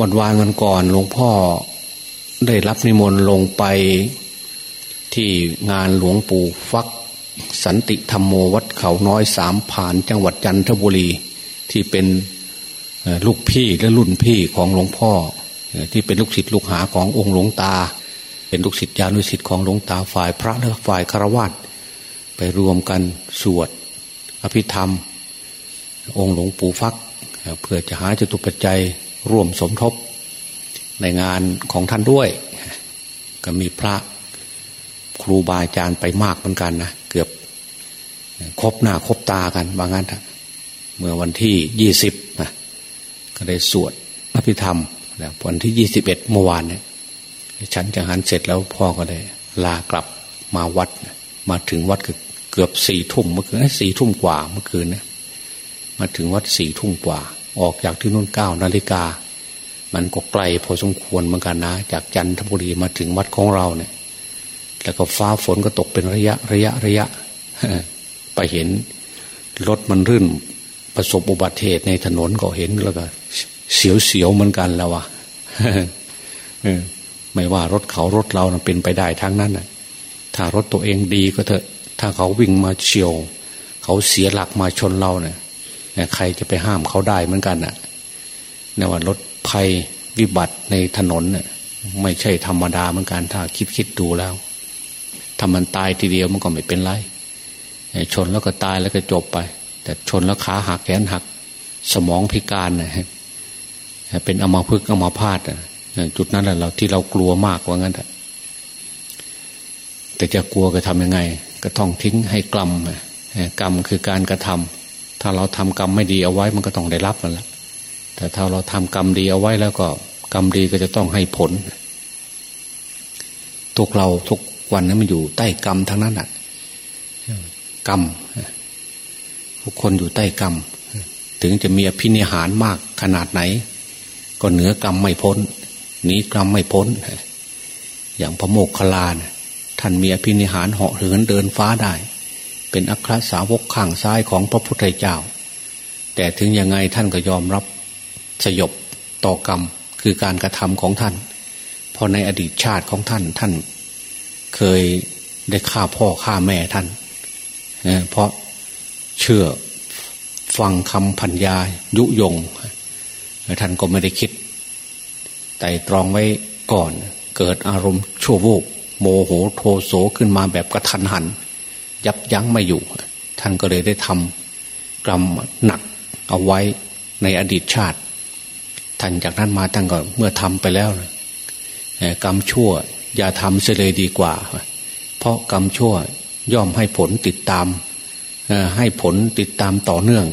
วันวานกันก่อนหลวงพ่อได้รับนิมนต์ลงไปที่งานหลวงปู่ฟัก สันติธรรมโมวัดเขาน้อยสามผ่านจังหวัดจันทบุรี ที่เป็นลูกพี่และรุ่นพี่ของหลวงพ่อ ที่เป็นลูกศิษย์ลูกหาขององค์หลวงตา เป็นลูกศิษย์ญาณุศิษย์ของหลวงตาฝ่ายพระและฝ่ายฆราวาสไปรวมกันสวดอภิธรรม องค์หลวงปู่ฟัก เพื่อจะหาจตุปัจจัย ร่วมสมทบ ในงานของท่านด้วย ก็มีพระครูบาอาจารย์ไปมากเหมือนกันนะเกือบครบหน้าครบตากันบางงั้นเมื่อวันที่ยี่สิบนะก็ได้สวดอภิธรรมแล้ววันที่ยี่สิบเอ็ดเมื่อวานเนี่ยฉันจะหันเสร็จแล้วพ่อก็ได้ ลากลับมาวัดมาถึงวัดเกือบสี่ทุ่มเมื่อคืนสี่ทุ่มกว่าเมื่อคืนนี่ยมาถึงวัดสี่ทุ่มกว่า ออกจากที่นู่นเก้านาฬิกา มันก็ไกลพอสมควรเหมือนกันนะ จากจันทบุรีมาถึงวัดของเราเนี่ย แล้วก็ฟ้าฝนก็ตกเป็นระยะระยะระยะ ไปเห็นรถมันรื่นประสบอุบัติเหตุในถนนก็เห็นแล้วก็ เสียวเสียวเหมือนกันแล้ววะไม่ว่ารถเขารถเราเป็นไปได้ทั้งนั้นนะถ้ารถตัวเองดีก็เถอะ ถ้าเขาวิ่งมาเฉียว เขาเสียหลักมาชนเราเนี่ย ใครจะไปห้ามเขาได้เหมือนกันน่ะนว่ารถภัยวิบัติในถนนเนี่ยไม่ใช่ธรรมดาเหมือนกันถ้าคิดคิดดูแล้วถ้ามันตายทีเดียวมันก็ไม่เป็นไรชนแล้วก็ตายแล้วก็จบไป แต่ชนแล้วขาหักแขนหัก สมองพิการเนี่ยเป็นอมาพึกอมาพาดจุดนั้นแหละเราที่เรากลัวมากกว่างั้นแต่จะกลัวก็ทำยังไง ก็ต้องทิ้งให้กรรมกรรมคือการกระทำ ถ้าเราทำกรรมไม่ดีเอาไว้มันก็ต้องได้รับมันละแต่ถ้าเราทำกรรมดีเอาไว้แล้วก็ กรรมดีก็จะต้องให้ผลทุกเราทุกวันนั้นมันอยู่ใต้กรรมทั้งนั้นแหะกรรมทุกคนอยู่ใต้กรรม ถึงจะมีอภินิหารมากขนาดไหน ก็เหนือกรรมไม่พ้นหนีกรรมไม่พ้น อย่างพระโมกขลานท่านมีอภินิหารเหาะเหินเดินฟ้าได้ เป็นอัครสาวกข้างซ้ายของพระพุทธเจ้า แต่ถึงยังไงท่านก็ยอมรับสยบต่อกรรมคือการกระทำของท่านเพราะในอดีตชาติของท่านท่าน เคยได้ฆ่าพ่อฆ่าแม่ท่านเพราะเชื่อฟังคำพัญญายุยง ท่านก็ไม่ได้คิดแต่ตรองไว้ก่อนเกิดอารมณ์ชั่ววูบโมโหโทโสขึ้นมาแบบกระทันหัน ยับยั้งไม่อยู่ ท่านก็เลยได้ทำกรรมหนักเอาไว้ในอดีตชาติ ท่านจากนั้นมาท่านก็เมื่อทำไปแล้วนะกรรมชั่ว อย่าทำเสียเลยดีกว่า เพราะกรรมชั่วย่อมให้ผลติดตามให้ผลติดตามต่อเนื่อง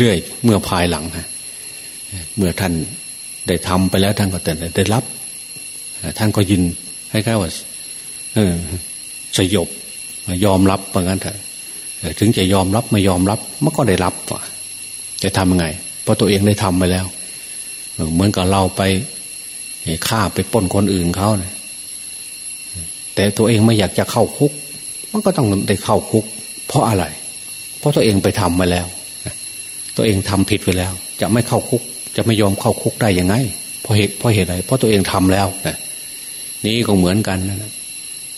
เรื่อยๆ เมื่อภายหลังเมื่อท่านได้ทำไปแล้วท่านก็แต่ได้รับ ท่านก็ยินให้ค่ว่าสยบ ยอมรับเหมือนกันเถอะถึงจะยอมรับไม่ยอมรับมันก็ได้รับจะทำยังไง เพราะตัวเองได้ทำไปแล้ว เหมือนกับเราไปฆ่าไปป้นคนอื่นเขาเนี่ยแต่ตัวเองไม่อยากจะเข้าคุก มันก็ต้องได้เข้าคุก เพราะอะไร เพราะตัวเองไปทำมาแล้ว ตัวเองทำผิดไปแล้ว จะไม่เข้าคุก จะไม่ยอมเข้าคุกได้ยังไง เพราะเหตุเพราะเหตุอะไรเพราะตัวเองทำแล้วนะนี่ก็เหมือนกันนะ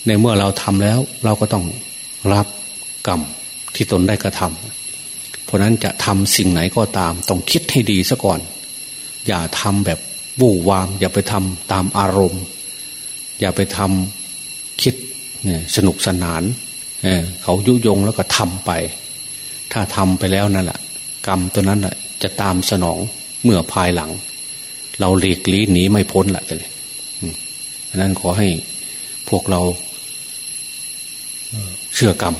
ในเมื่อเราทำแล้ว เราก็ต้องรับกรรมที่ตนได้กระทำเพราะนั้นจะทำสิ่งไหนก็ตาม ต้องคิดให้ดีซะก่อน อย่าทำแบบวู่วาม อย่าไปทำตามอารมณ์ อย่าไปทำคิดสนุกสนานเเขายุยงแล้วก็ทำไป ถ้าทำไปแล้วนั่นแหละกรรมตัวนั้นแหละจะตามสนองเมื่อภายหลัง เราหลีกลี่หนีไม่พ้นแหละเลยนั้นขอให้พวกเรา เชื่อกรรม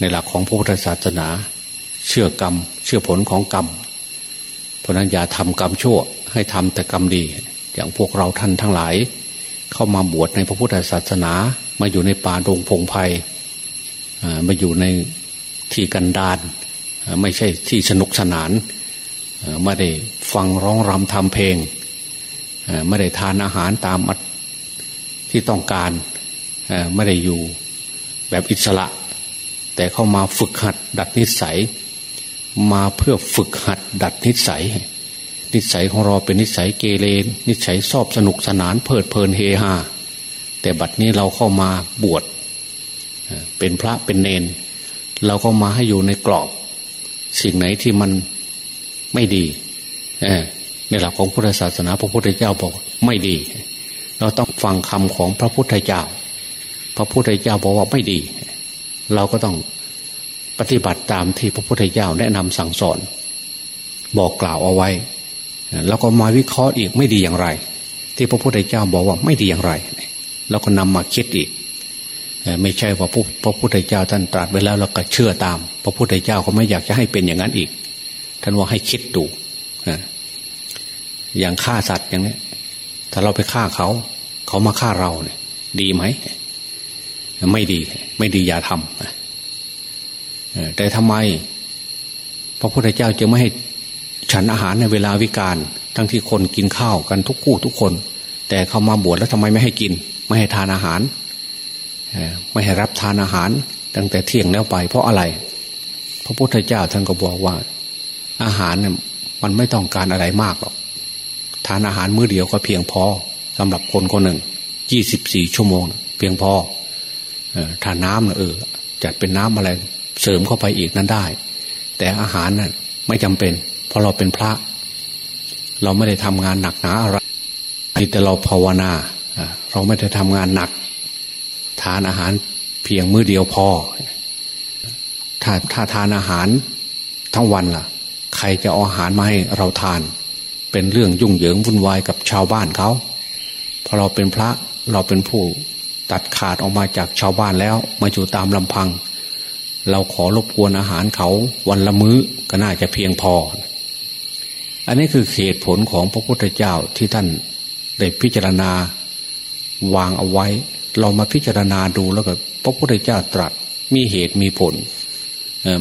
ในหลักของพระพุทธศาสนา เชื่อกรรม เชื่อผลของกรรม เพราะนั้นอย่าทำกรรมชั่วให้ทำแต่กรรมดี อย่างพวกเราท่านทั้งหลาย เข้ามาบวชในพระพุทธศาสนา มาอยู่ในป่าดงพงไพ่มาอยู่ในที่กันดานไม่ใช่ที่สนุกสนานไม่ได้ฟังร้องรำทำเพลงไม่ได้ทานอาหารตามที่ต้องการไม่ได้อยู่ แบบอิสระ แต่เข้ามาฝึกหัด ดัดนิสัย มาเพื่อฝึกหัด ดัดนิสัย นิสัยของเราเป็นนิสัยเกเรนิสัยชอบสนุกสนานเพลิดเพลินเฮฮาแต่บัดนี้เราเข้ามาบวชเป็นพระเป็นเนน เราก็มาให้อยู่ในกรอบ สิ่งไหนที่มันไม่ดีในหลักของพุทธศาสนาพระพุทธเจ้าบอกไม่ดี เราต้องฟังคำของพระพุทธเจ้า พระพุทธเจ้าบอกว่าไม่ดี เราก็ต้องปฏิบัติตามที่พระพุทธเจ้าแนะนำสั่งสอน บอกกล่าวเอาไว้ แล้วก็มาวิเคราะห์อีกไม่ดีอย่างไร ที่พระพุทธเจ้าบอกว่าไม่ดีอย่างไรแล้วก็นำมาคิดอีก ไม่ใช่ว่าพระพุทธเจ้าท่านตรัสไว้แล้วเราก็เชื่อตาม พระพุทธเจ้าก็ไม่อยากจะให้เป็นอย่างนั้นอีก ท่านว่าให้คิดดูอย่างฆ่าสัตว์อย่างนี้ถ้าเราไปฆ่าเขา เขามาฆ่าเราเนี่ย ดีไหม ไม่ดี ไม่ดีอย่าทำแต่ทำไม พระพุทธเจ้าจึงไม่ให้ฉันอาหารในเวลาวิการ ทั้งที่คนกินข้าวกันทุกคู่ทุกคน แต่เขามาบวชแล้วทำไมไม่ให้กิน ไม่ให้ทานอาหาร ไม่ให้รับทานอาหาร ตั้งแต่เที่ยงแล้วไป เพราะอะไร พระพุทธเจ้าท่านก็บอกว่า อาหารเนี่ยมันไม่ต้องการอะไรมากหรอกทานอาหารมื้อเดียวก็เพียงพอสำหรับคนคนหนึ่งยี่สิบสี่ชั่วโมง เพียงพอ ทานน้ำนะเออ จัดเป็นน้ำอะไรเสริมเข้าไปอีกนั้นได้ แต่อาหารน่ะไม่จำเป็น เพราะเราเป็นพระ เราไม่ได้ทำงานหนักหนาอะไรแต่เราภาวนาเราไม่ได้ทำงานหนัก ทานอาหารเพียงมื้อเดียวพอ ถ้าถ้าทานอาหารทั้งวันล่ะ ใครจะเอาอาหารมาให้เราทาน เป็นเรื่องยุ่งเหยิงวุ่นวายกับชาวบ้านเขาพอเราเป็นพระเราเป็นผู้ ตัดขาดออกมาจากชาวบ้านแล้ว มาอยู่ตามลำพัง เราขอรบกวนอาหารเขาวันละมื้อก็น่าจะเพียงพอ อันนี้คือเหตุผลของพระพุทธเจ้าที่ท่านได้พิจารณาวางเอาไว้ เรามาพิจารณาดูแล้วก็พระพุทธเจ้าตรัสมีเหตุมีผล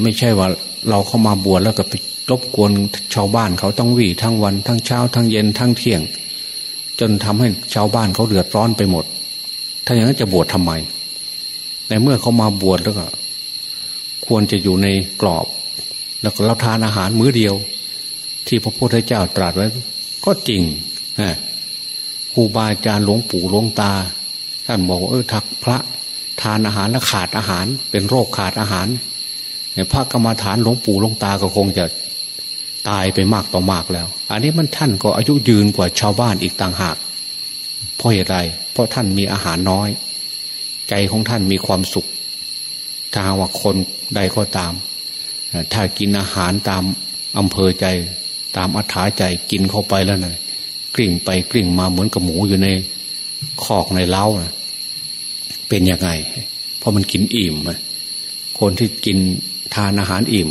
ไม่ใช่ว่าเราเข้ามาบวชแล้วก็ไปรบกวนชาวบ้านเขาต้องวิ่ทั้งวันทั้งเช้าทั้งเย็นทั้งเที่ยง จนทำให้ชาวบ้านเขาเดือดร้อนไปหมด ถ้าอย่างนั้นจะบวชทำไม ในเมื่อเขามาบวชแล้วก็ ควรจะอยู่ในกรอบ แล้วก็รับทานอาหารมื้อเดียว ที่พระพุทธเจ้าตรัสไว้ ก็จริงนะครูบาอาจารย์หลวงปู่หลวงตา ท่านบอกว่าเออทักพระทานอาหารแล้วขาดอาหาร เป็นโรคขาดอาหารพระกรรมฐานหลวงปู่หลวงตาก็คงจะตายไปมากต่อมากแล้ว อันนี้มันท่านก็อายุยืนกว่าชาวบ้านอีกต่างหาก เพราะเหตุไร เพราะท่านมีอาหารน้อย ใจของท่านมีความสุข ถ้าว่าคนใดก็ตาม ถ้ากินอาหารตามอำเภอใจ ตามอัธยาใจกินเข้าไปแล้วนะกลิ่งไปกลิ่งมาเหมือนกับหมูอยู่ในคอกในเล้านะเป็นยังไง เพราะมันกินอิ่มคนที่กินทานอาหารอิ่ม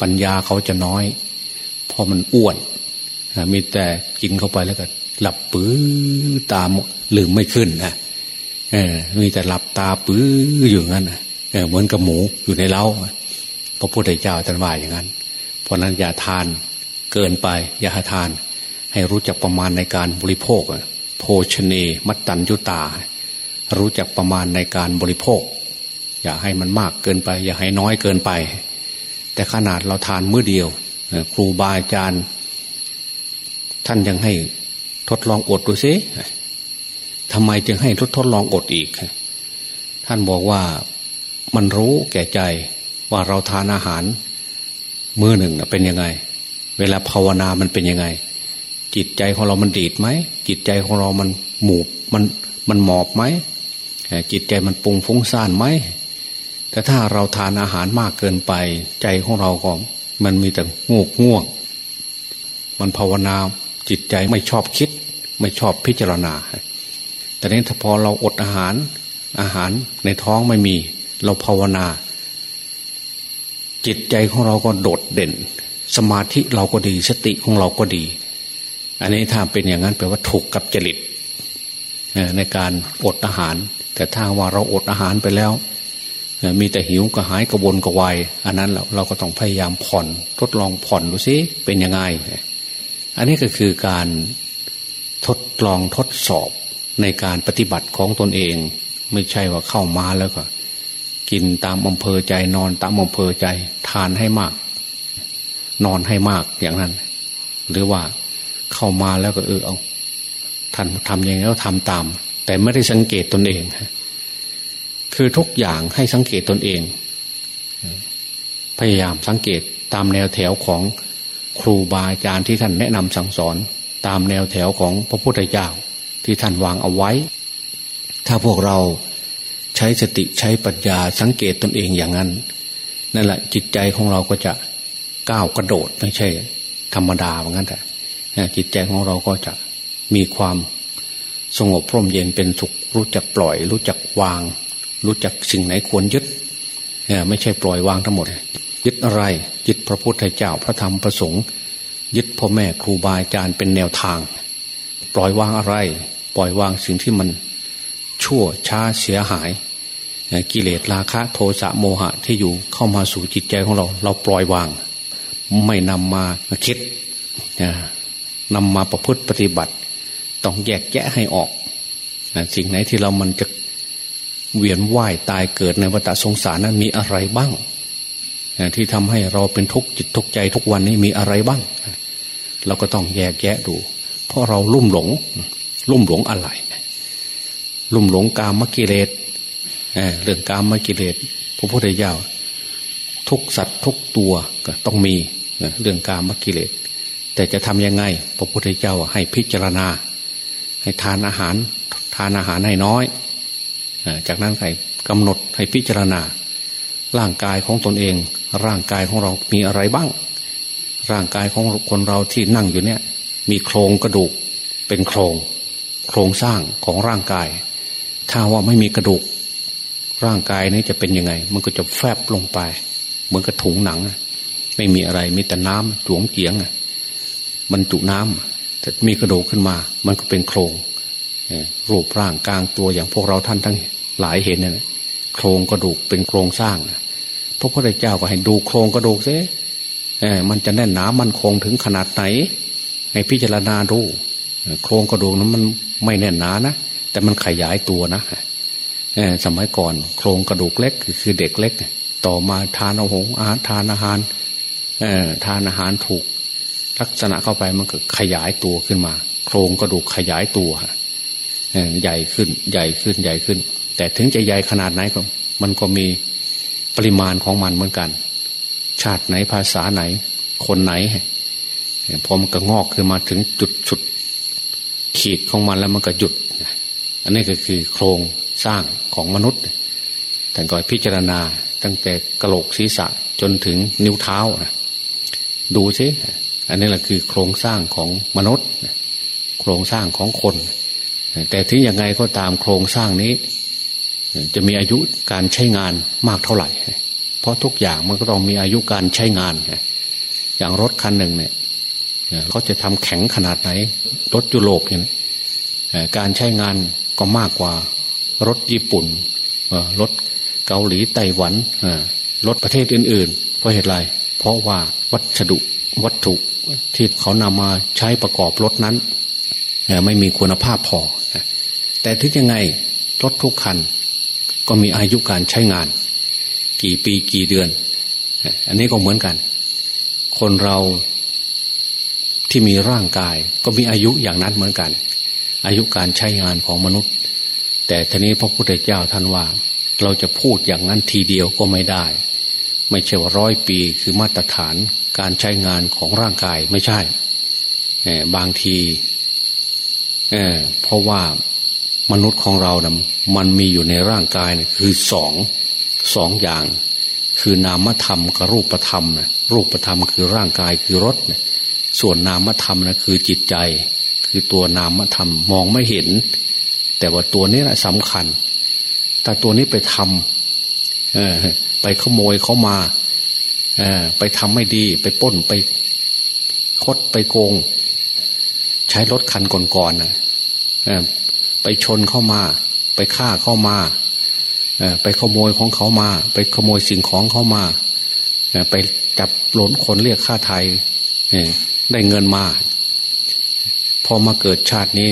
ปัญญาเขาจะน้อย เพอมันอ้วนมีแต่กินเข้าไปแล้วก็ หลับปื้อตามลืมไม่ขึ้นนะเออมีแต่หลับตาปื้ออยู่งั้นเออเหมือนกับหมูอยู่ในเล้าพระพุทธเจ้าตรัสว่าอย่างนั้น เพราะนั้นอย่าทานเกินไป อย่าทาน ให้รู้จักประมาณในการบริโภคโภชเนมัตตัญยุตา รู้จักประมาณในการบริโภค อย่าให้มันมากเกินไป อย่าให้น้อยเกินไป แต่ขนาดเราทานมื้อเดียวครูบาอาจารย์ ท่านยังให้ ดลองอดดูซิทำไมจึงให้ทดทดลองอดอีก ท่านบอกว่ามันรู้แก่ใจว่าเราทานอาหารมื้อหนึ่งเป็นยังไง เวลาภาวนามันเป็นยังไง จิตใจของเรามันดีดไหมจิตใจของเรามันหมูบมันมันหมอบไหมจิตใจมันปุงฟุ้งซ่านไหมแต่ถ้าเราทานอาหารมากเกินไปใจของเราก็มันมีแต่งูง่วง มันภาวนา จิตใจไม่ชอบคิด ไม่ชอบพิจารณา แต่นี้ถ้าพอเราอดอาหารอาหารในท้องไม่มี เราภาวนา จิตใจของเราก็โดดเด่น สมาธิเราก็ดีสติของเราก็ดี อันนี้ถ้าเป็นอย่างนั้นแปลว่าถูกกับจริตในการอดอาหาร แต่ถ้าว่าเราอดอาหารไปแล้วมีแต่หิวกระหายกระวนกระวาย อันนั้นเราเราก็ต้องพยายามผ่อนทดลองผ่อนดูซิเป็นยังไง อันนี้ก็คือการทดลองทดสอบในการปฏิบัติของตนเอง ไม่ใช่ว่าเข้ามาแล้วก็ กินตามอำเภอใจนอนตามอำเภอใจทานให้มาก นอนให้มากอย่างนั้น หรือว่าเข้ามาแล้วก็เออเอาท่านทำยังไงก็ทำตาม แต่ไม่ได้สังเกตตนเองคือทุกอย่างให้สังเกตตนเอง พยายามสังเกตตามแนวแถวของ ครูบาอาจารย์ที่ท่านแนะนำสั่งสอน ตามแนวแถวของพระพุทธเจ้าที่ท่านวางเอาไว้ ถ้าพวกเราใช้สติใช้ปัญญาสังเกตตนเองอย่างนั้น นั่นแหละจิตใจของเราก็จะก้าวกระโดดไม่ใช่ ธรรมดาเหมือนกันแต่จิตใจของเราก็จะมีความสงบพร่มเย็นเป็นสุขรู้จักปล่อย รู้จักวาง รู้จักสิ่งไหนควรยึดไม่ใช่ปล่อยวางทั้งหมด ยึดอะไร ยึดพระพุทธเจ้าพระธรรมพระสงฆ์ยึดพ่อแม่ครูบาอาจารย์เป็นแนวทาง ปล่อยวางอะไร ปล่อยวางสิ่งที่มันชั่วช้าเสียหาย กิเลสราคะโทสะโมหะที่อยู่เข้ามาสู่จิตใจของเรา เราปล่อยวาง ไม่นำมาคิดนำมาประพฤติปฏิบัติ ต้องแยกแยะให้ออกสิ่งไหนที่เรามันจะเวียนว่ายตายเกิดในวัฏสงสารนั้นมีอะไรบ้าง ที่ทำให้เราเป็นทุกข์จิตทุกข์ใจทุกวันนี้มีอะไรบ้าง เราก็ต้องแยกแยะดู เพราะเราลุ่มหลง ลุ่มหลงอะไร ลุ่มหลงกามกิเลสเรื่องกามกิเลสพระพุทธเจ้าทุกสัตว์ทุกตัวก็ต้องมีเรื่องกามกิเลสแต่จะทำยังไง พระพุทธเจ้าให้พิจารณา ให้ทานอาหาร ทานอาหารให้น้อย จากนั้นใครกำหนดให้พิจารณา ร่างกายของตนเอง ร่างกายของเรามีอะไรบ้าง ร่างกายของคนเราที่นั่งอยู่เนี่ย มีโครงกระดูกเป็นโครง โครงสร้างของร่างกาย ถ้าว่าไม่มีกระดูก ร่างกายนี้จะเป็นยังไง มันก็จะแฟบลงไป เหมือนกระถุงหนัง ไม่มีอะไรมีแต่น้ำจวงเจียงมันจุน้ำแต่มีกระดูกขึ้นมา มันก็เป็นโครงรูปร่างกลางตัวอย่างพวกเราท่านทั้งหลายเห็นเนี่ยโครงกระดูกเป็นโครงสร้าง พระพุทธเจ้าก็ให้ดูโครงกระดูกซิเออมันจะแน่นหนามันคงถึงขนาดไหน ให้พิจารณาดูโครงกระดูกนั้นมันไม่แน่นหนานะแต่มันขยายตัวนะเออสมัยก่อนโครงกระดูกเล็กคือเด็กเล็ก ต่อมาทานอาหงอารทานอาหารเออทานอาหารถูก ลักษณะเข้าไปมันก็ขยายตัวขึ้นมา โครงกระดูกขยายตัวใหญ่ขึ้นใหญ่ขึ้นใหญ่ขึ้น แต่ถึงจะใหญ่ขนาดไหนก็มันก็มี ปริมาณของมันเหมือนกัน ชาติไหนภาษาไหน คนไหนพอมันก็งอกขึ้นมาถึงจุดสุด ขีดของมันแล้วมันก็หยุด อันนี้ก็คือโครงสร้างของมนุษย์ท่านก็พิจารณาตั้งแต่กระโหลกศีรษะจนถึงนิ้วเท้านะดูซิอันนี้แหละคือโครงสร้างของมนุษย์ โครงสร้างของคน แต่ที่ยังไงก็ตามโครงสร้างนี้ จะมีอายุการใช้งานมากเท่าไหร่ เพราะทุกอย่างมันก็ต้องมีอายุการใช้งาน อย่างรถคันหนึ่งเนี่ยเขาจะทำแข็งขนาดไหน รถยุโรปเนี่ยการใช้งานก็มากกว่ารถญี่ปุ่นรถเกาหลีไต้หวันรถประเทศอื่น ๆ เพราะเหตุไร เพราะว่าวัสดุวัตถุที่เขานำมาใช้ประกอบรถนั้นไม่มีคุณภาพพอ แต่ถึงยังไงรถทุกคัน ก็มีอายุการใช้งาน กี่ปีกี่เดือน อันนี้ก็เหมือนกัน คนเราที่มีร่างกาย ก็มีอายุอย่างนั้นเหมือนกัน อายุการใช้งานของมนุษย์ แต่ทีนี้พระพุทธเจ้าท่านว่า เราจะพูดอย่างนั้นทีเดียวก็ไม่ได้ ไม่ใช่ว่าร้อยปีคือมาตรฐานการใช้งานของร่างกายไม่ใช่บางทีเเพราะว่า มนุษย์ของเรานะมันมีอยู่ในร่างกายนะคือสองสองอย่าง คือนามธรรมกับรูปธรรมนะรูปธรรมคือร่างกายคือรถนะส่วนนามธรรมนะคือจิตใจ คือตัวนามธรรมมองไม่เห็น แต่ว่าตัวนี้แหละสำคัญ แต่ตัวนี้ไปทำเออไปขโมยเขามาเออไปทำไม่ดี ไปป้นไปคดไปโกง ใช้รถคันก่อนๆนะ ไปชนเข้ามา ไปฆ่าเข้ามาไปขโมยของเขามา ไปขโมยสิ่งของเขามาไปจับหลนคนเรียกค่าไทยได้เงินมา พอมาเกิดชาตินี้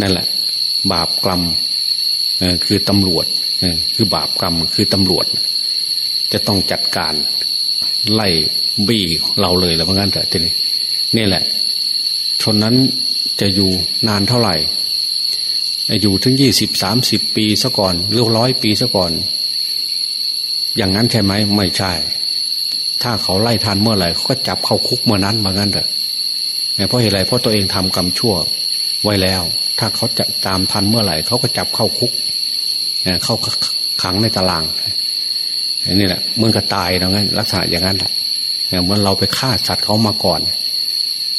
นั่นแหละ บาปกรรมคือตำรวจคือบาปกรรมคือตำรวจ จะต้องจัดการไล่บี้เราเลยแล้วเพราะงั้นเถอะทีนี้นี่แหละ ชนนั้นจะอยู่นานเท่าไหร่ อยู่ถึงยี่สิบสามสิบปีซะก่อนหรือร้อยปีซะก่อน อย่างนั้นใช่ไหมไม่ใช่ ถ้าเขาไล่ทันเมื่อไหร่เขาก็จับเข้าคุกเมื่อนั้นมางั้นเถอะเพราะเหตุไรเพราะตัวเองทำกรรมชั่วไว้แล้ว ถ้าเขาจะตามทันเมื่อไหร่เขาก็จับเข้าคุกเข้าขังในตารางนี่แหละเมื่อกตายนะงั้นลักษณะอย่างนั้นแหละเหมือนเราไปฆ่าสัตว์เขามาก่อน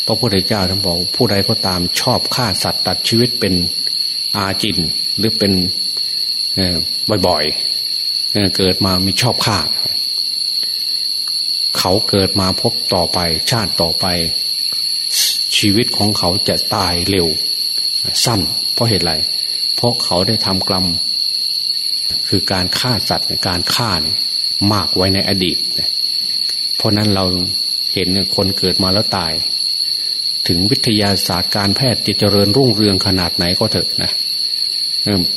พระพุทธเจ้าท่านบอกผู้ใดก็ตามชอบฆ่าสัตว์ตัดชีวิตเป็น อาจินหรือเป็นบ่อยๆเกิดมามีชอบฆ่า เขาเกิดมาพบต่อไป ชาติต่อไป ชีวิตของเขาจะตายเร็ว สั้น เพราะเหตุไร เพราะเขาได้ทำกรรม คือการฆ่าสัตว์การฆ่าเนี่ยมากไว้ในอดีต เพราะนั้นเราเห็นคนเกิดมาแล้วตาย ถึงวิทยาศาสตร์การแพทย์จะเจริญรุ่งเรืองขนาดไหนก็เถอะนะ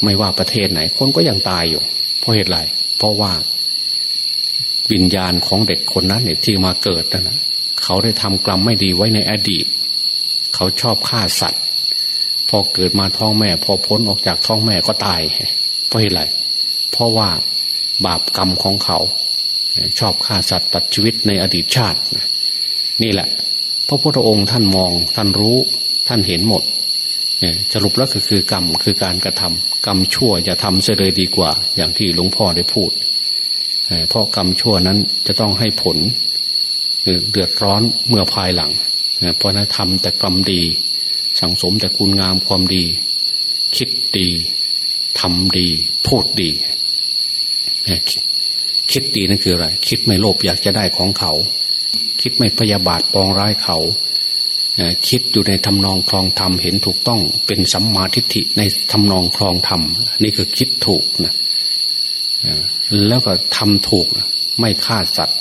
ไม่ว่าประเทศไหน คนก็ยังตายอยู่ เพราะเหตุไร เพราะว่าวิญญาณของเด็กคนนั้นเนี่ยที่มาเกิดนะนะเขาได้ทำกรรมไม่ดีไว้ในอดีต เขาชอบฆ่าสัตว์ พอเกิดมาท้องแม่ พอพ้นออกจากท้องแม่ก็ตาย เพราะเหตุไร เพราะว่าบาปกรรมของเขา ชอบฆ่าสัตว์ตัดชีวิตในอดีตชาติ นี่แหละ พระพุทธองค์ท่านมองท่านรู้ท่านเห็นหมดสรุปแล้วก็คือกรรมคือการกระทำกรรมชั่วอย่าทำเสียเลยดีกว่า อย่างที่หลวงพ่อได้พูดเพราะกรรมชั่วนั้นจะต้องให้ผลเดือดร้อนเมื่อภายหลังเพราะนั้นทำแต่กรรมดี สังสมแต่คุณงามความดี คิดดีทำดี พูดดี คิดดีนั่นคืออะไร คิดไม่โลภอยากจะได้ของเขา คิดไม่พยาบาทปองร้ายเขาคิดอยู่ในทำนองคลองธรรมเห็นถูกต้องเป็นสัมมาทิฏฐิในทำนองคลองธรรมนี่คือคิดถูกนะแล้วก็ทำถูกไม่ฆ่าสัตว์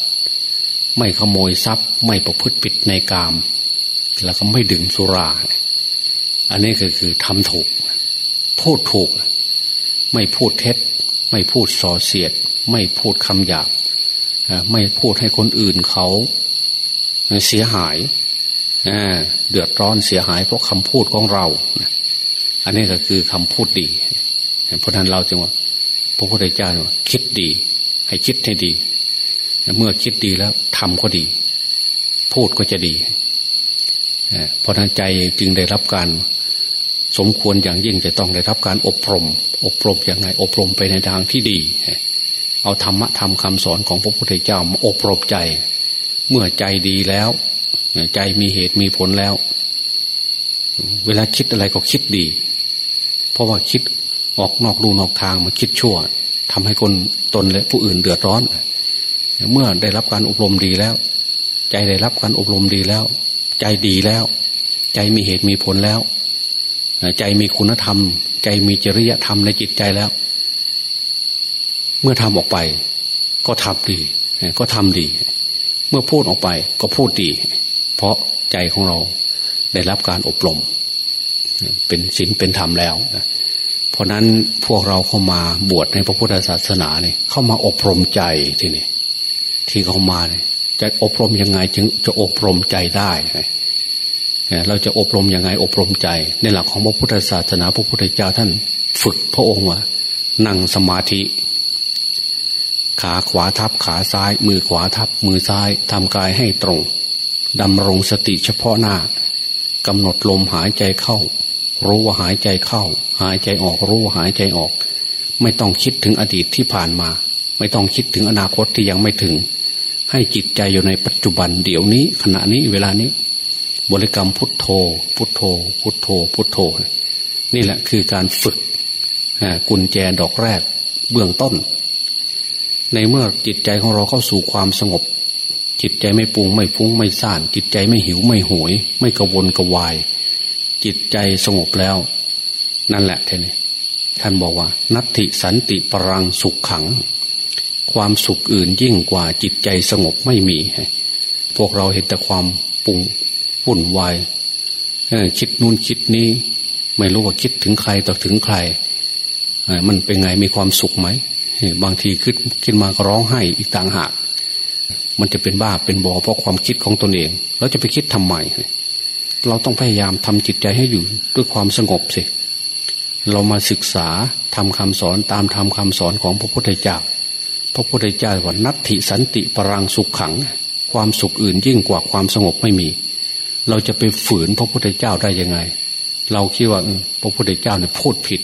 ไม่ขโมยทรัพย์ ไม่ประพฤติผิดในกาม แล้วก็ไม่ดื่มสุรา อันนี้ก็คือทำถูก พูดถูก ไม่พูดเท็จ ไม่พูดส่อเสียด ไม่พูดคำหยาบไม่พูดให้คนอื่นเขาเสียหายเดือดร้อนเสียหายเพราะคำพูดของเรา อันนี้ก็คือคำพูดดี เพราะนั้นเราจึงว่าพระพุทธเจ้าคิดดี ให้คิดให้ดี เมื่อคิดดีแล้วทำก็ดี พูดก็จะดี เพราะนั้นใจจึงได้รับการสมควรอย่างยิ่งจะต้องได้รับการอบรม อบรมอย่างไงอบรมไปในทางที่ดี เอาธรรมะธรรมคำสอนของพระพุทธเจ้ามาอบรมใจ เมื่อใจดีแล้ว ใจมีเหตุมีผลแล้ว เวลาคิดอะไรก็คิดดี เพราะว่าคิดออกนอกรูนอกทางมาคิดชั่วทำให้คนตนและผู้อื่นเดือดร้อน เมื่อได้รับการอบรมดีแล้ว ใจได้รับการอบรมดีแล้ว ใจดีแล้ว ใจมีเหตุมีผลแล้ว ใจมีคุณธรรม ใจมีจริยธรรมในจิตใจแล้ว เมื่อทำออกไป ก็ทำดี ก็ทำดี เมื่อพูดออกไปก็พูดดี เพราะใจของเราได้รับการอบรม เป็นศีลเป็นธรรมแล้วนะเพราะนั้นพวกเราเข้ามาบวชในพระพุทธศาสนาเนี่ยเข้ามาอบรมใจที่นี่ ที่เขามาเนี่ยจะอบรมยังไงจึงจะอบรมใจได้เราจะอบรมยังไงอบรมใจ ในหลักของพระพุทธศาสนาพระพุทธเจ้าท่านฝึกพระองค์ว่านั่งสมาธิ ขาขวาทับขาซ้าย มือขวาทับมือซ้ายทำกายให้ตรงดำรงสติเฉพาะหน้ากำหนดลมหายใจเข้า รู้ว่าหายใจเข้า หายใจออกรู้ว่าหายใจออก ไม่ต้องคิดถึงอดีตที่ผ่านมา ไม่ต้องคิดถึงอนาคตที่ยังไม่ถึง ให้จิตใจอยู่ในปัจจุบันเดี๋ยวนี้ ขณะนี้เวลานี้ บริกรรมพุทโธ พุทโธ พุทโธ พุทโธ นี่แหละคือการฝึกกุญแจดอกแรกเบื้องต้น ในเมื่อจิตใจของเราเข้าสู่ความสงบ จิตใจไม่ปุงไม่ฟุ้งไม่ซ่าน จิตใจไม่หิวไม่หวยไม่กระวนกระวาย จิตใจสงบแล้ว นั่นแหละท่านท่านบอกว่า นัตติสันติปรังสุขขัง ความสุขอื่นยิ่งกว่าจิตใจสงบไม่มี พวกเราเห็นแต่ความปุ่งวุ่นวายคิดนู่นคิดนี้ ไม่รู้ว่าคิดถึงใครต่อถึงใคร มันเป็นไงมีความสุขไหม บางทีคิดขึ้นมาก็ร้องไห้อีกต่างหาก มันจะเป็นบ้าเป็นบอเพราะความคิดของตนเอง แล้วจะไปคิดทำไม เราต้องพยายามทำจิตใจให้อยู่ด้วยความสงบสิ เรามาศึกษาทำคำสอนตามทำคำสอนของพระพุทธเจ้า พระพุทธเจ้าว่านัตถิสันติปรังสุขขัง ความสุขอื่นยิ่งกว่าความสงบไม่มี เราจะไปฝืนพระพุทธเจ้าได้ยังไง เราคิดว่าพระพุทธเจ้าเนี่ยพูดผิด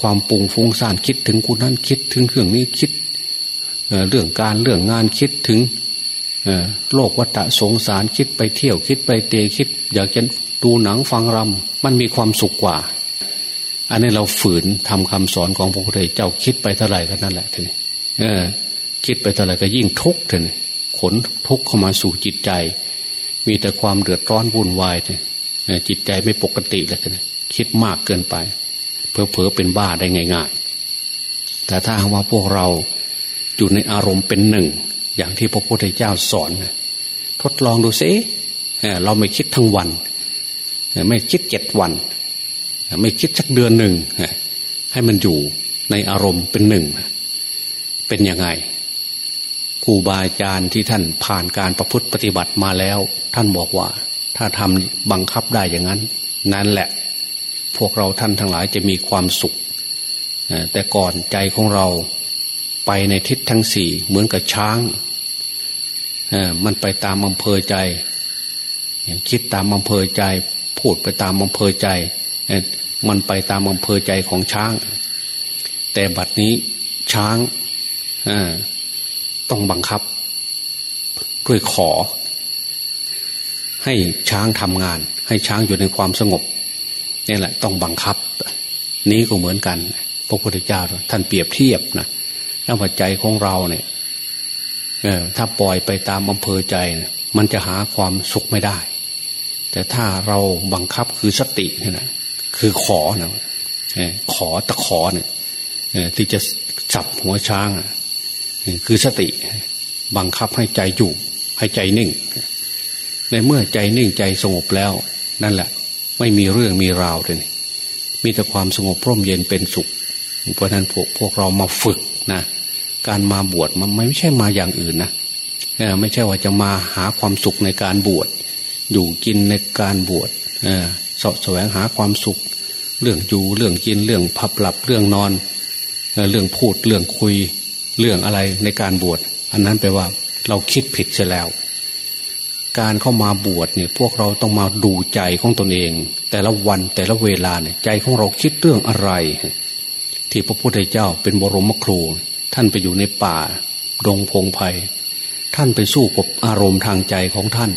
ความปุงฟุ้งซ่านคิดถึงคุณนั้นคิดถึงเรื่องนี้คิดเรื่องการเรื่องงานคิดถึงโลกวัฏสงสารคิดไปเที่ยวคิดไปเตะคิด อยากจะดูหนังฟังรำมันมีความสุขกว่า อันนี้เราฝืนทำคำสอนของพระพุทธเจ้าคิดไปเท่าไหร่ก็นั่นแหละทีนี้คิดไปเท่าไหร่ก็ยิ่งทุกข์ทีนี้ขนทุกข์เข้ามาสู่จิตใจ มีแต่ความเดือดร้อนวุ่นวายทีจิตใจไม่ปกติเลยทีนี้คิดมากเกินไปเพอเพอเป็นบ้าได้ง่ายๆ แต่ถ้าว่าพวกเราอยู่ในอารมณ์เป็นหนึ่ง อย่างที่พระพุทธเจ้าสอนทดลองดูสิเราไม่คิดทั้งวัน ไม่คิดเจ็ดวัน ไม่คิดสักเดือนหนึ่งให้มันอยู่ในอารมณ์เป็นหนึ่ง เป็นยังไงครูบาอาจารย์ที่ท่านผ่านการประพฤติปฏิบัติมาแล้ว ท่านบอกว่า ถ้าทำบังคับได้อย่างนั้น นั่นแหละ พวกเราท่านทั้งหลายจะมีความสุข แต่ก่อนใจของเราไปในทิศทั้งสี่เหมือนกับช้างมันไปตามอำเภอใจ คิดตามอำเภอใจ พูดไปตามอำเภอใจ มันไปตามอำเภอใจของช้าง แต่บัดนี้ช้างต้องบังคับ ด้วยขอ ให้ช้างทำงาน ให้ช้างอยู่ในความสงบนี่แหละ ต้องบังคับ นี้ก็เหมือนกัน พระพุทธเจ้าท่านเปรียบเทียบนะแล้วหัวใจของเราเนี่ยถ้าปล่อยไปตามอำเภอใจมันจะหาความสุขไม่ได้ แต่ถ้าเราบังคับคือสตินี่นะ คือขอนะขอตะขอเนี่ยที่จะจับหัวช้างคือสติบังคับให้ใจอยู่ ให้ใจนิ่ง ในเมื่อใจนิ่งใจสงบแล้ว นั่นแหละ ไม่มีเรื่องมีราวเลยมีแต่ความสงบร่มเย็นเป็นสุข เพราะนั้นพวกพวกเรามาฝึกนะการมาบวชมันไม่ใช่มาอย่างอื่นนะไม่ใช่ว่าจะมาหาความสุขในการบวชอยู่กินในการบวช สาะแสวงหาความสุข เรื่องอยู่เรื่องกินเรื่องพับหลับเรื่องนอน เรื่องพูดเรื่องคุยเรื่องอะไรในการบวช อันนั้นแปลว่าเราคิดผิดเสียแล้ว การเข้ามาบวชเนี่ยพวกเราต้องมาดูใจของตนเอง แต่ละวันแต่ละเวลาเนี่ยใจของเราคิดเรื่องอะไร ที่พระพุทธเจ้าเป็นบรมครู ท่านไปอยู่ในป่าดงพงไพ่ท่านไปสู้กับอารมณ์ทางใจของท่าน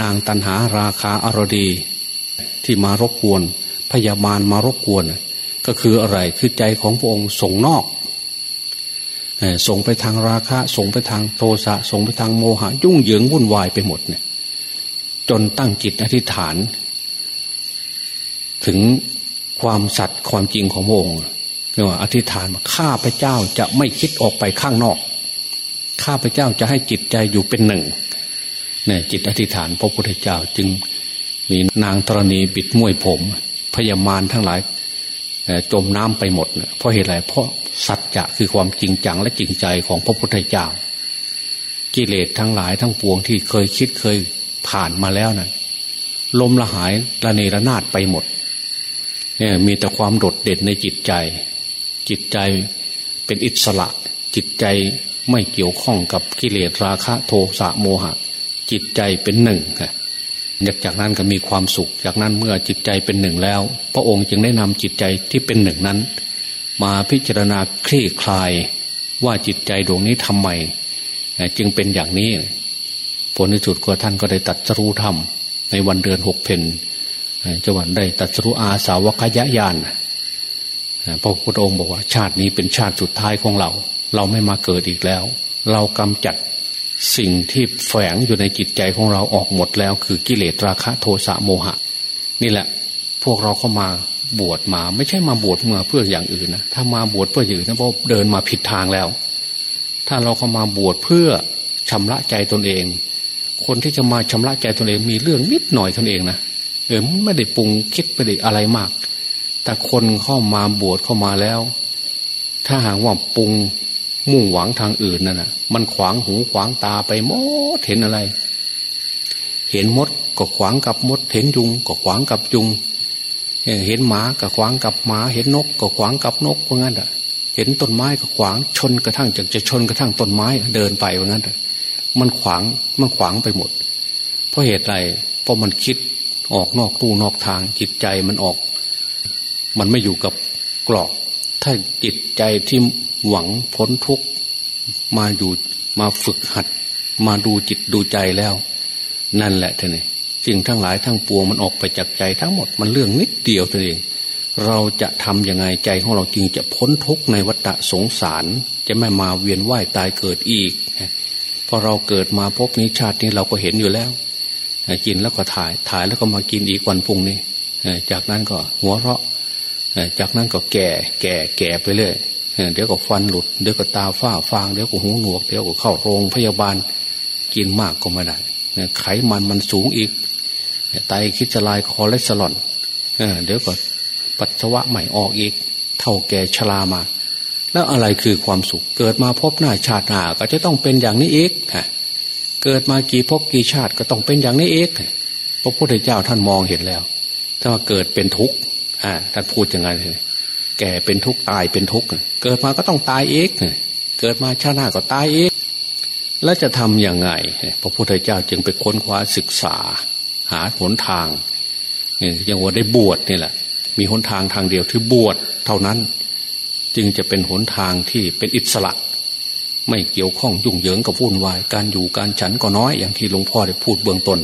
นางตันหาราคาอารดี ที่มารบกวน พยาบาลมารบกวน ก็คืออะไรคือใจของพระองค์ส่งนอกส่งไปทางราคะ ส่งไปทางโทสะส่งไปทางโมหะ ยุ่งเหยิงวุ่นวายไปหมดเนี่ย จนตั้งจิตอธิษฐาน ถึงความสัตย์ความจริงของพระองค์เรียกว่าอธิษฐานข้าพเจ้าจะไม่คิดออกไปข้างนอก ข้าพเจ้าจะให้จิตใจอยู่เป็นหนึ่งเนี่ยจิตอธิษฐานพระพุทธเจ้าจึง มีนางตรณีปิดม้วยผม พยามารทั้งหลายจมน้ำไปหมด เพราะเหตุไรเพราะสัจจะคือความจริงจังและจริงใจของพระพุทธเจ้า กิเลสทั้งหลายทั้งปวงที่เคยคิดเคยผ่านมาแล้วนะ่ะลมละหายระเนระนาดไปหมดเนี่ยมีแต่ความโดดเด่นในจิตใจ จิตใจเป็นอิสระ จิตใจไม่เกี่ยวข้องกับกิเลสราคะโทสะโมหะ จิตใจเป็นหนึ่งค่ะ จากนั้นก็มีความสุข จากนั้นเมื่อจิตใจเป็นหนึ่งแล้ว พระองค์จึงได้นำจิตใจที่เป็นหนึ่งนั้น มาพิจารณาคลี่คลายว่าจิตใจดวงนี้ทำไมจึงเป็นอย่างนี้ ผลที่สุดก็ท่านก็ได้ตัดสรู้ธรรมในวันเดือนหกเพนจังหวัดได้ตัดสรู้อาสาวกยะยานพระพุทธองค์บอกว่าชาตินี้เป็นชาติสุดท้ายของเรา เราไม่มาเกิดอีกแล้ว เรากำจัด สิ่งที่แฝงอยู่ในจิตใจของเราออกหมดแล้ว คือกิเลสราคะโทสะโมหะ นี่แหละ พวกเราเข้ามาบวชมา ไม่ใช่มาบวชมาเพื่ออย่างอื่นนะถ้ามาบวชเพื่ออย่างอื่นนะเพราะเดินมาผิดทางแล้ว ถ้าเราเข้ามาบวชเพื่อชำระใจตนเอง คนที่จะมาชำระใจตนเองมีเรื่องนิดหน่อยตนเองนะเออไม่ได้ปรุงคิดไปได้อะไรมาก แต่คนเข้ามาบวชเข้ามาแล้ว ถ้าหากว่าปรุง มุ่งหวังทางอื่นนั่นนะมันขวางหูขวางตาไปหมดเห็นอะไร เห็นมดก็ขวางกับมด เห็นยุงก็ขวางกับยุงเห็นหมาก็ขวางกับหมา เห็นนกก็ขวางกับนกว่างั้นอะ เห็นต้นไม้ก็ขวางชนกระทั่งจะจะชนกระทั่งต้นไม้เดินไปว่างั้นมันขวางมันขวางไปหมด เพราะเหตุไรเพราะมันคิดออกนอกตู้นอกทางจิตใจมันออก มันไม่อยู่กับกรอบ ถ้าจิตใจที่หวังพ้นทุกข์มาอยู่มาฝึกหัด มาดูจิตดูใจแล้ว นั่นแหละท่านเองสิ่งทั้งหลายทั้งปวงมันออกไปจากใจทั้งหมดมันเรื่องนิดเดียวท่านเองเราจะทำยังไงใจของเราจริงจะพ้นทุกข์ในวัฏสงสาร จะไม่มาเวียนว่ายตายเกิดอีกพอเราเกิดมาพบนี้ชาตินี้เราก็เห็นอยู่แล้ว กินแล้วก็ถ่ายถ่ายแล้วก็มากินอีกวันพุ่งนี้จากนั้นก็หัวเราะ จากนั้นก็แก่ แก่ แก่ไปเรื่อยเดี๋ยวก็ฟันหลุด เดี๋ยวก็ตาฝ้าฟาง เดี๋ยวก็หูหนวก เดี๋ยวก็เข้าโรงพยาบาล กินมากก็ไม่ได้ไขมันมันสูงอีก ไตคิดจะลายคอเลสเตอรอลเดี๋ยวก็ปัสสาวะใหม่ออกอีก เท่าแก่ชรามา แล้วอะไรคือความสุข เกิดมาพบหน้าชาติหน้าก็จะต้องเป็นอย่างนี้เองเกิดมากี่พบกี่ชาติก็ต้องเป็นอย่างนี้เองพระพุทธเจ้าท่านมองเห็นแล้ว ถ้าเกิดเป็นทุกข์ อท่านพูดยังไงเลยแก่เป็นทุกข์ตายเป็นทุกข์เกิดมาก็ต้องตายเองเกิดมาชาติหน้าก็ตายเองแล้วจะทำอย่างไง พระพุทธเจ้าจึงไปค้นคว้าศึกษา หาหนทางอย่างว่าได้บวชนี่แหละ มีหนทางทางเดียวที่บวชเท่านั้น จึงจะเป็นหนทางที่เป็นอิสระ ไม่เกี่ยวข้องยุ่งเหยิงกับวุ่นวาย การอยู่การฉันก็น้อยอย่างที่หลวงพ่อได้พูดเบื้องต้น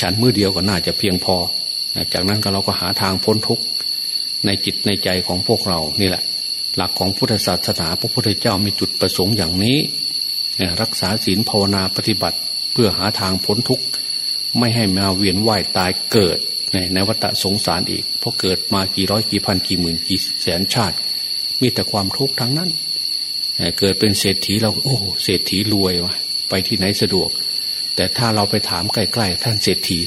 ฉันมือเดียวก็น่าจะเพียงพอ จากนั้นก็เราก็หาทางพ้นทุกข์ในจิตในใจของพวกเรานี่แหละ หลักของพุทธศาสนาพระพุทธเจ้ามีจุดประสงค์อย่างนี้ รักษาศีลภาวนาปฏิบัติเพื่อหาทางพ้นทุกข์ไม่ให้มาเวียนว่ายตายเกิดในในวัฏสงสารอีกเพราะเกิดมากี่ร้อยกี่พันกี่หมื่นกี่แสนชาติ มีแต่ความทุกข์ทั้งนั้น เกิดเป็นเศรษฐีเราโอ้เศรษฐีรวยวะไปที่ไหนสะดวก แต่ถ้าเราไปถามใกล้ๆท่านเศรษฐี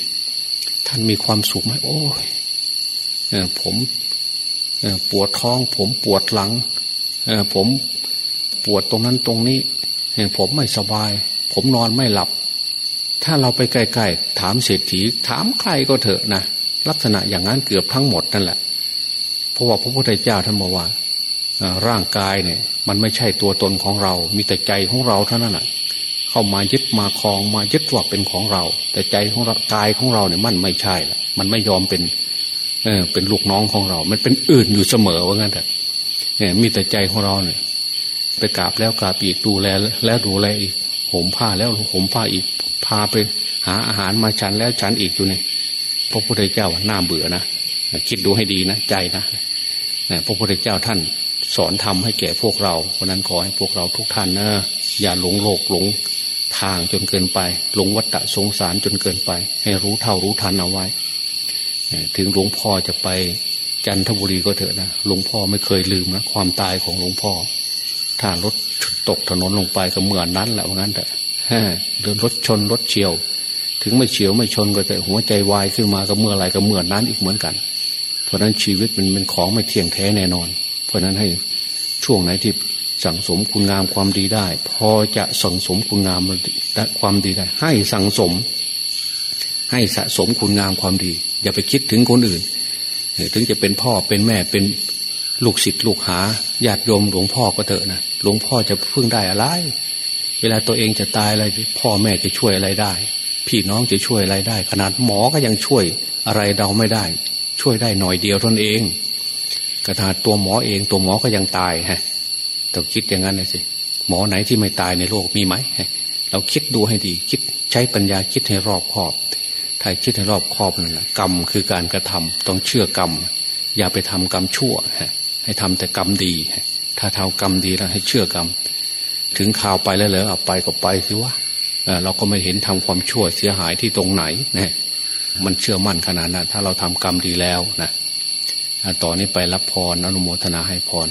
ท่านมีความสุขไหมโอ้ยผมปวดท้อง ผมปวดหลังผมปวดตรงนั้นตรงนี้ผมไม่สบาย ผมนอนไม่หลับ ถ้าเราไปไกล้ๆถามเศรษฐี ถามใครก็เถอะนะลักษณะอย่างนั้นเกือบทั้งหมดนั่นแหละเพราะว่าพระพุทธเจ้าท่านบอกว่าร่างกายเนี่ย มันไม่ใช่ตัวตนของเรา มีแต่ใจของเราเท่านั้นแหละ เข้ามายึดมาคลองมายึดว่าเป็นของเรา แต่ใจของเรากายของเราเนี่ยมันไม่ใช่ละมันไม่ยอมเป็น เออ เป็นลูกน้องของเรา มันเป็นอื่นอยู่เสมอว่างั้นแต่เนี่ยมีแต่ใจของเราเนี่ยไปกราบแล้วกราบอีกดูแลแล้วดูแลอีกห่มผ้าแล้วห่มผ้าอีกพาไปหาอาหารมาฉันแล้วฉันอีกอยู่เนี่ยพระพุทธเจ้าน่าเบื่อนะคิดดูให้ดีนะใจนะพระพุทธเจ้าท่านสอนทำให้แก่พวกเราเพราะนั้นขอให้พวกเราทุกท่านนะอย่าหลงโลกหลง ทางจนเกินไป หลงวัฏสงสารจนเกินไป ให้รู้เท่ารู้ทันเอาไว้ ถึงหลวงพ่อจะไปจันทบุรีก็เถอะนะหลวงพ่อไม่เคยลืมนะความตายของหลวงพ่อ ถ้ารถตกถนนลงไปก็เหมือนนั้นแหละว่างั้นแต่เดินรถชนรถเฉียว ถึงไม่เฉียวไม่ชนก็แต่หัวใจวายขึ้นมาก็เมื่อไรก็เหมือนนั้นอีกเหมือนกัน เพราะนั้นชีวิตมันเป็นของไม่เที่ยงแท้แน่นอน เพราะนั้นให้ช่วงไหนที่ สั่งสมคุณงามความดีได้ พอจะสั่งสมคุณงามความดีได้ ให้สั่งสม ให้สะสมคุณงามความดี อย่าไปคิดถึงคนอื่น ถึงจะเป็นพ่อเป็นแม่เป็นลูกศิษย์ลูกหาญาติโยมหลวงพ่อก็เถอะนะหลวงพ่อจะพึ่งได้อะไร เวลาตัวเองจะตายอะไร พ่อแม่จะช่วยอะไรได้ พี่น้องจะช่วยอะไรได้ ขนาดหมอก็ยังช่วยอะไรเราไม่ได้ ช่วยได้หน่อยเดียวทนเองกระนาดตัวหมอเองตัวหมอก็ยังตายฮะ ต้องคิดอย่างนั้นเลยสิหมอไหนที่ไม่ตายในโลกมีไหมเราคิดดูให้ดี คิดใช้ปัญญาคิดให้รอบคอบ ถ้าคิดให้รอบคอบนั่นแหละกรรมคือการกระทำต้องเชื่อกรรม อย่าไปทำกรรมชั่วให้ทำแต่กรรมดี ถ้าทำกรรมดีแล้วให้เชื่อกรรม ถึงข่าวไปแล้วเหรอเอาไปก็ไปสิวะเราก็ไม่เห็นทำความชั่วเสียหายที่ตรงไหนนะมันเชื่อมั่นขนาดนั้นถ้าเราทำกรรมดีแล้วนะต่อนนี้ไปรับพรอนุโมทนาให้พร